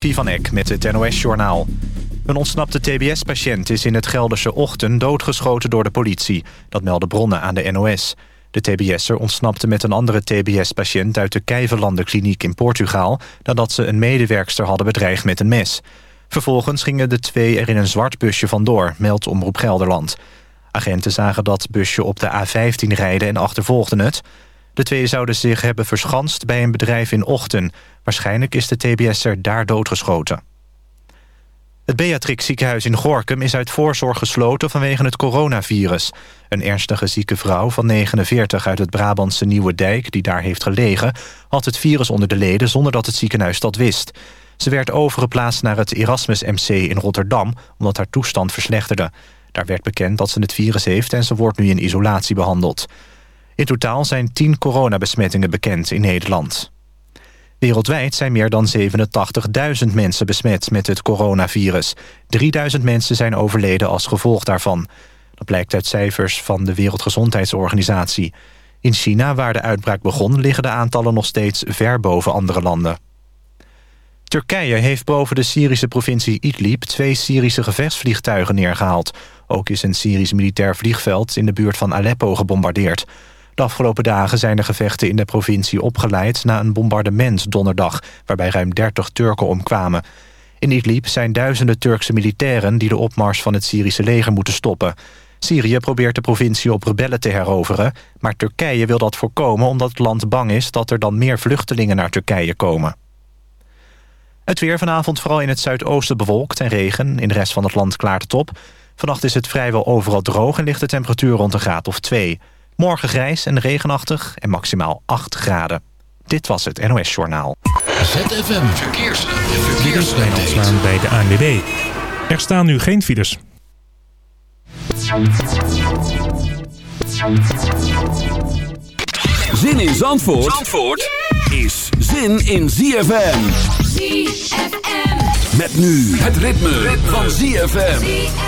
van Eck met het NOS-journaal. Een ontsnapte TBS-patiënt is in het Gelderse Ochten doodgeschoten door de politie. Dat melden bronnen aan de NOS. De TBS'er ontsnapte met een andere TBS-patiënt... uit de Kijverlandenkliniek in Portugal... nadat ze een medewerkster hadden bedreigd met een mes. Vervolgens gingen de twee er in een zwart busje vandoor, meldt Omroep Gelderland. Agenten zagen dat busje op de A15 rijden en achtervolgden het. De twee zouden zich hebben verschanst bij een bedrijf in Ochten. Waarschijnlijk is de TBS'er daar doodgeschoten. Het Beatrix ziekenhuis in Gorkum is uit voorzorg gesloten vanwege het coronavirus. Een ernstige zieke vrouw van 49 uit het Brabantse Nieuwe Dijk... die daar heeft gelegen, had het virus onder de leden zonder dat het ziekenhuis dat wist. Ze werd overgeplaatst naar het Erasmus MC in Rotterdam... omdat haar toestand verslechterde. Daar werd bekend dat ze het virus heeft en ze wordt nu in isolatie behandeld. In totaal zijn 10 coronabesmettingen bekend in Nederland. Wereldwijd zijn meer dan 87.000 mensen besmet met het coronavirus. 3000 mensen zijn overleden als gevolg daarvan. Dat blijkt uit cijfers van de Wereldgezondheidsorganisatie. In China, waar de uitbraak begon, liggen de aantallen nog steeds ver boven andere landen. Turkije heeft boven de Syrische provincie Idlib twee Syrische gevechtsvliegtuigen neergehaald. Ook is een Syrisch militair vliegveld in de buurt van Aleppo gebombardeerd. De afgelopen dagen zijn de gevechten in de provincie opgeleid... na een bombardement donderdag, waarbij ruim 30 Turken omkwamen. In Idlib zijn duizenden Turkse militairen... die de opmars van het Syrische leger moeten stoppen. Syrië probeert de provincie op rebellen te heroveren... maar Turkije wil dat voorkomen omdat het land bang is... dat er dan meer vluchtelingen naar Turkije komen. Het weer vanavond vooral in het zuidoosten bewolkt en regen. In de rest van het land klaart het op. Vannacht is het vrijwel overal droog en ligt de temperatuur rond een graad of 2. Morgen grijs en regenachtig en maximaal 8 graden. Dit was het NOS Journaal. ZFM Verkeers. Verkeers. bij de ANWB. Er staan nu geen files. Zin in Zandvoort, Zandvoort is zin in ZFM. ZFM. Met nu het ritme, ritme. van ZFM.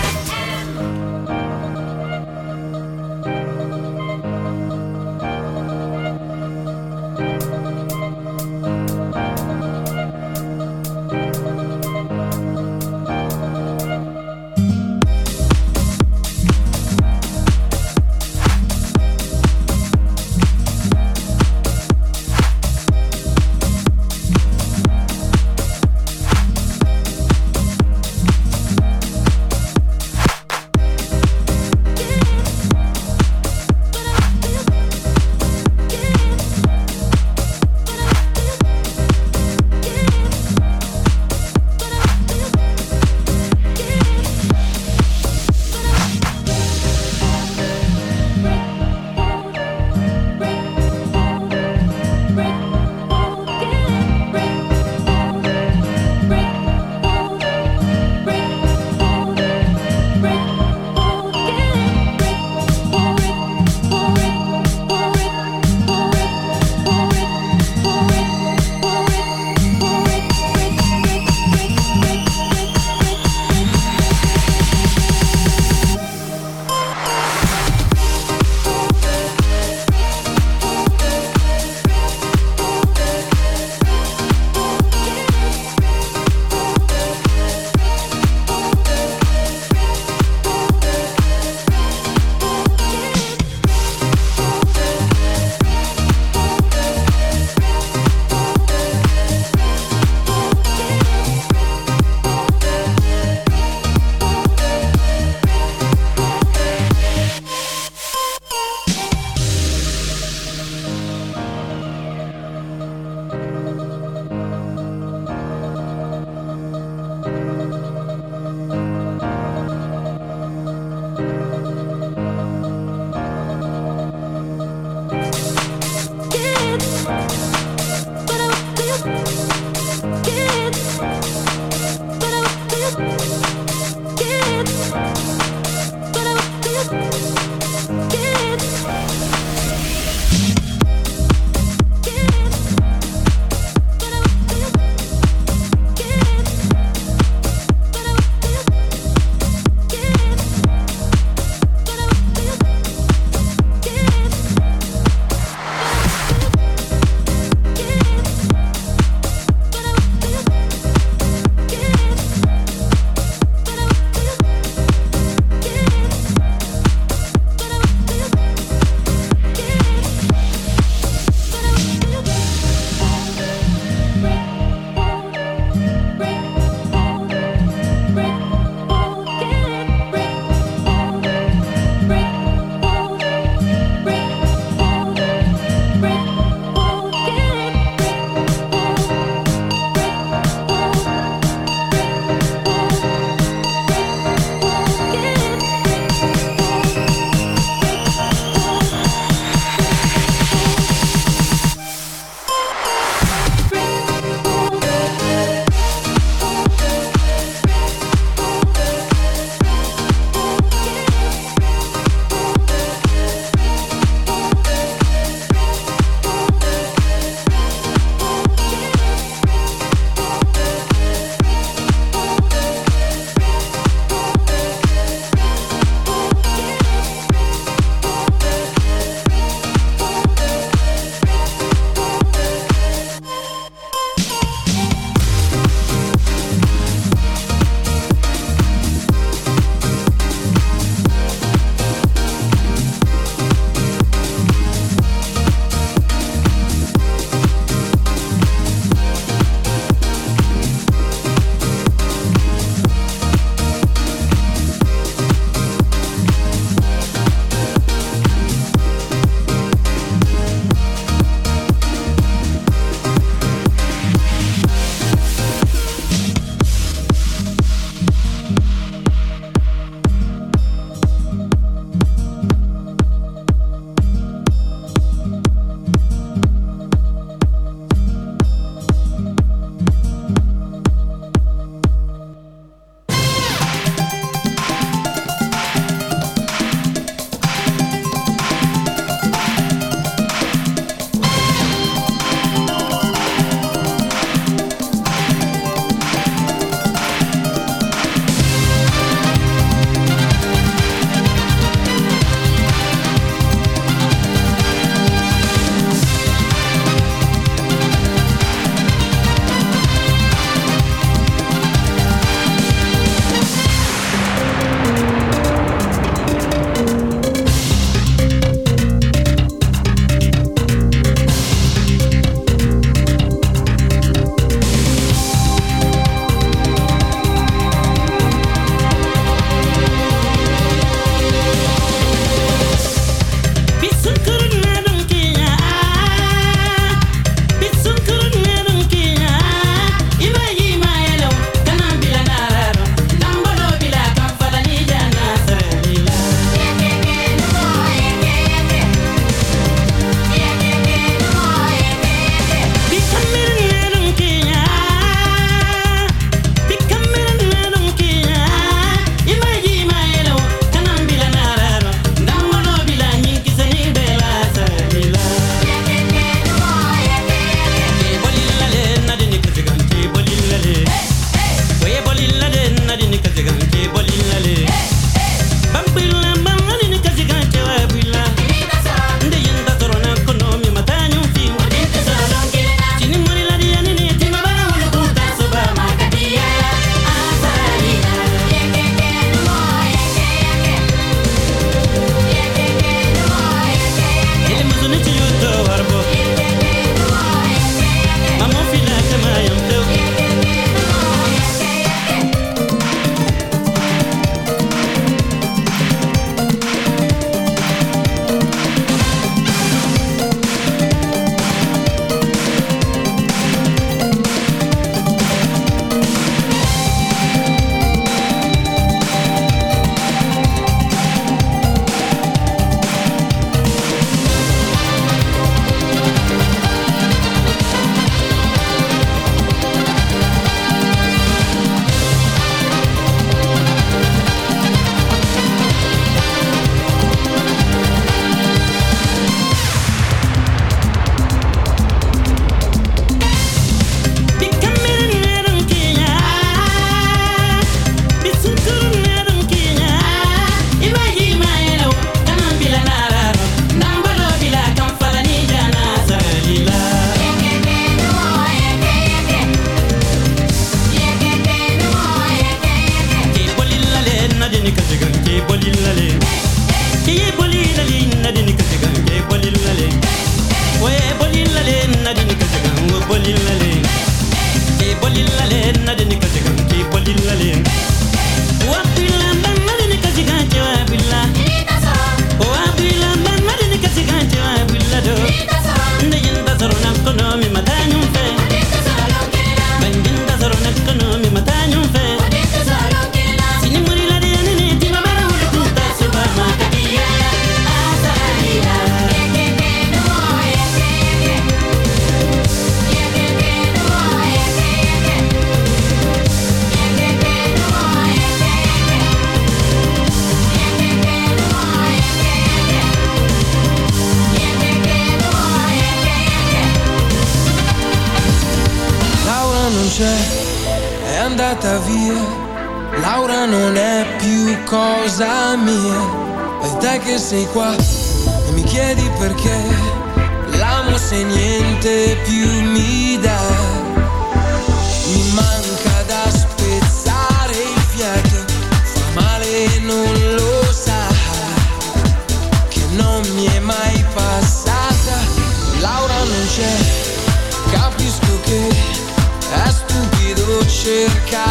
Stupido cercarla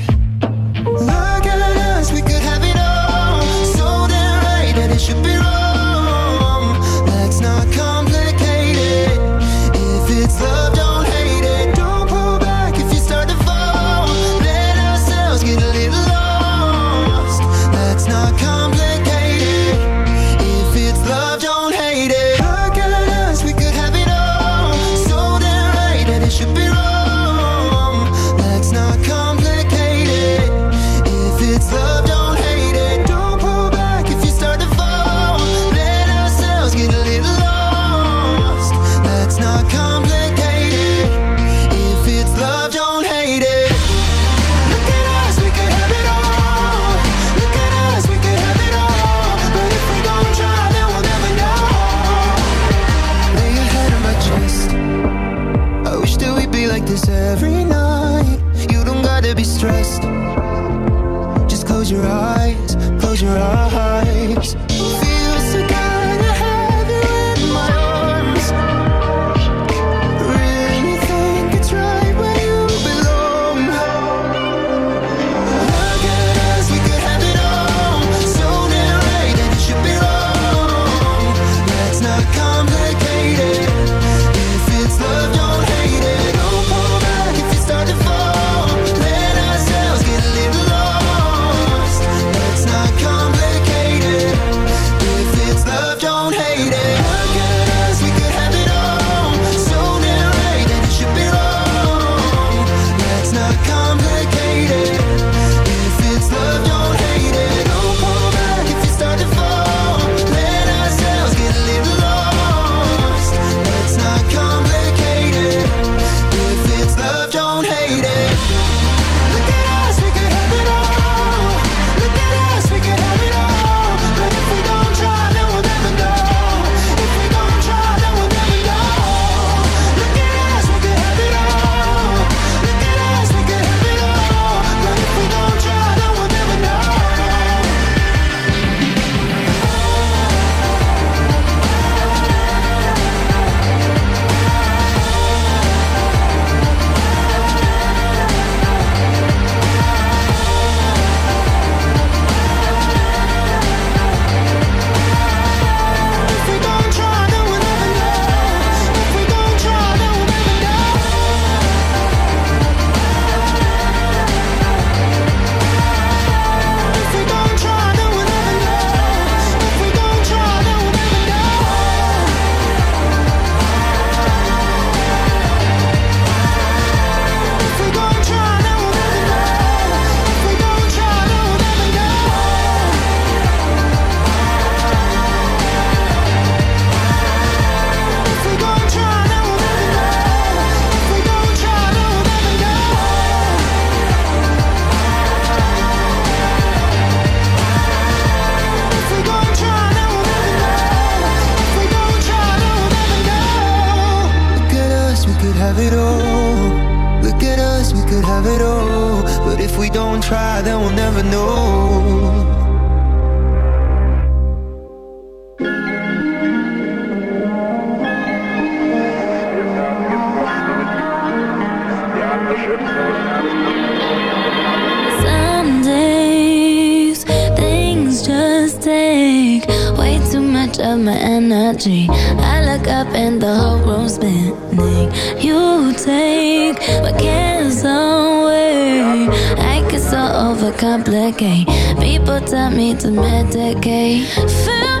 try, then we'll never know. People tell me to medicate. Feel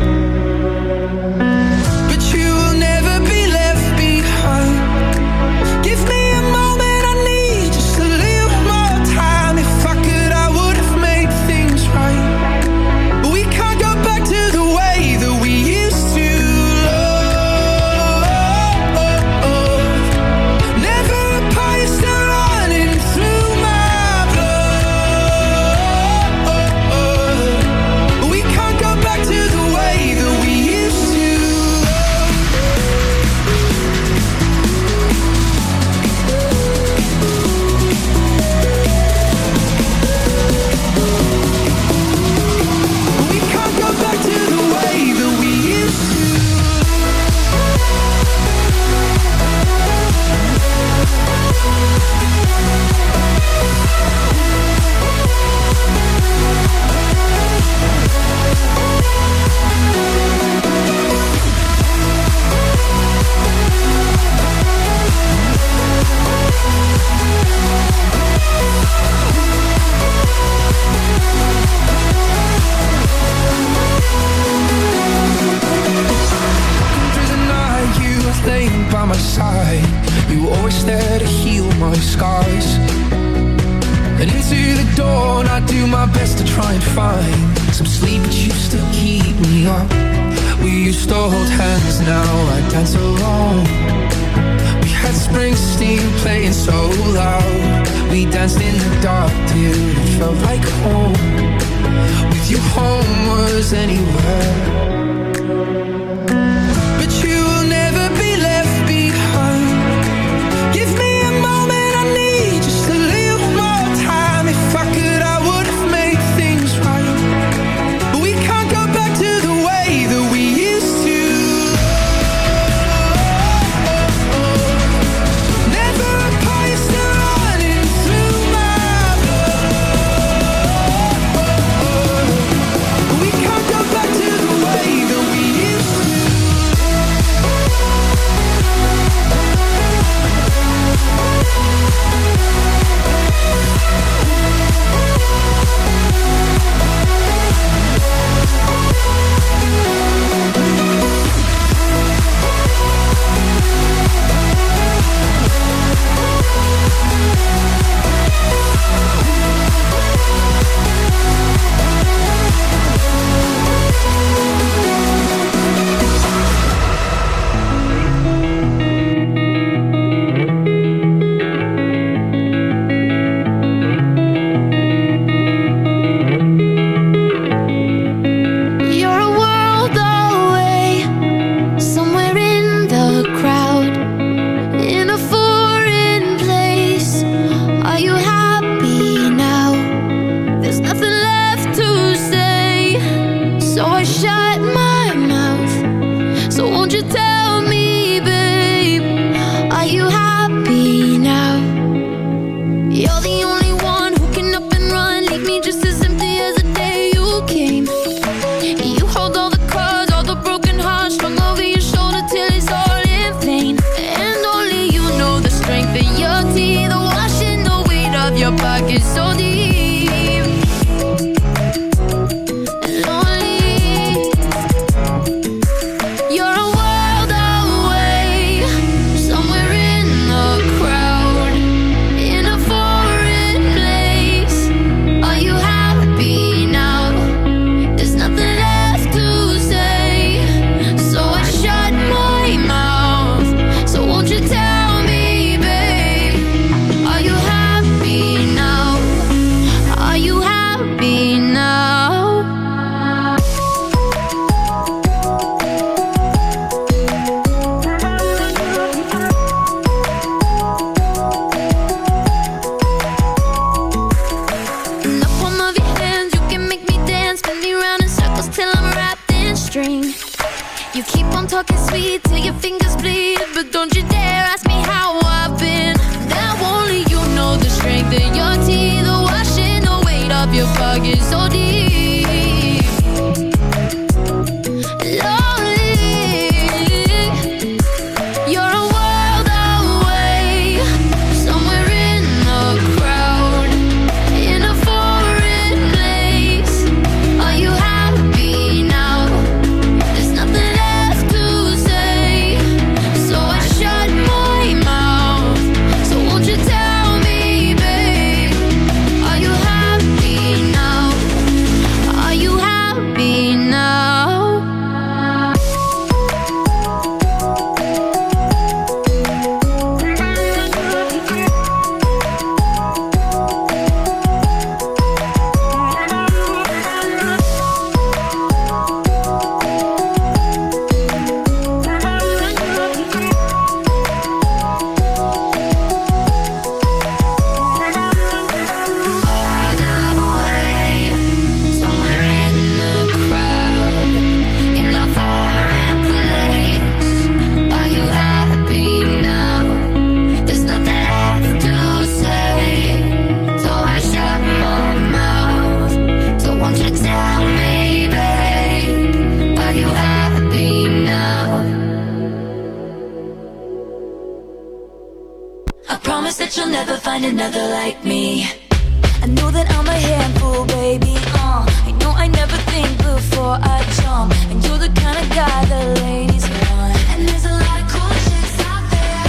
I jump, and you're the kind of guy ladies want. And there's a lot of cool chicks out there.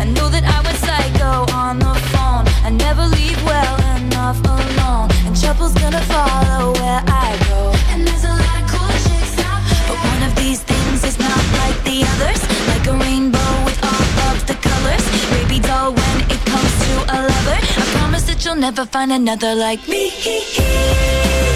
I that I psycho on the phone. I never leave well enough alone, and trouble's gonna follow where I go. And there's a lot of cool chicks out there. But one of these things is not like the others, like a rainbow with all of the colors. Baby doll, when it comes to a lover, I promise that you'll never find another like me.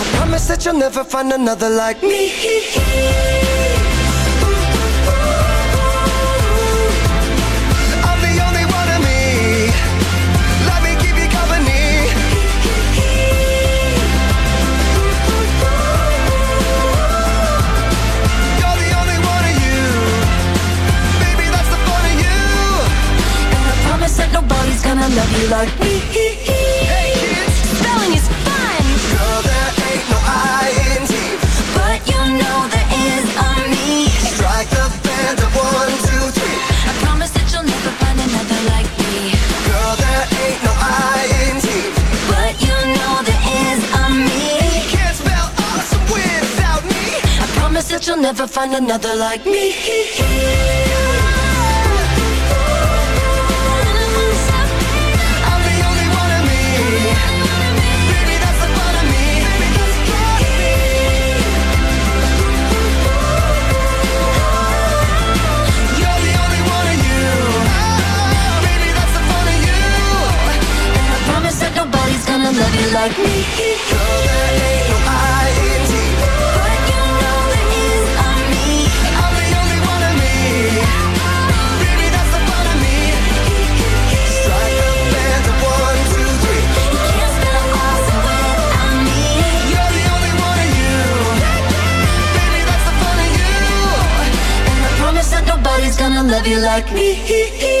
promise that you'll never find another like me. I'm the only one of me. Let me keep you company. You're the only one of you. Maybe that's the point of you. Promise that nobody's gonna love you like me. You. And I promise that nobody's gonna love you like me. Gonna love you like me.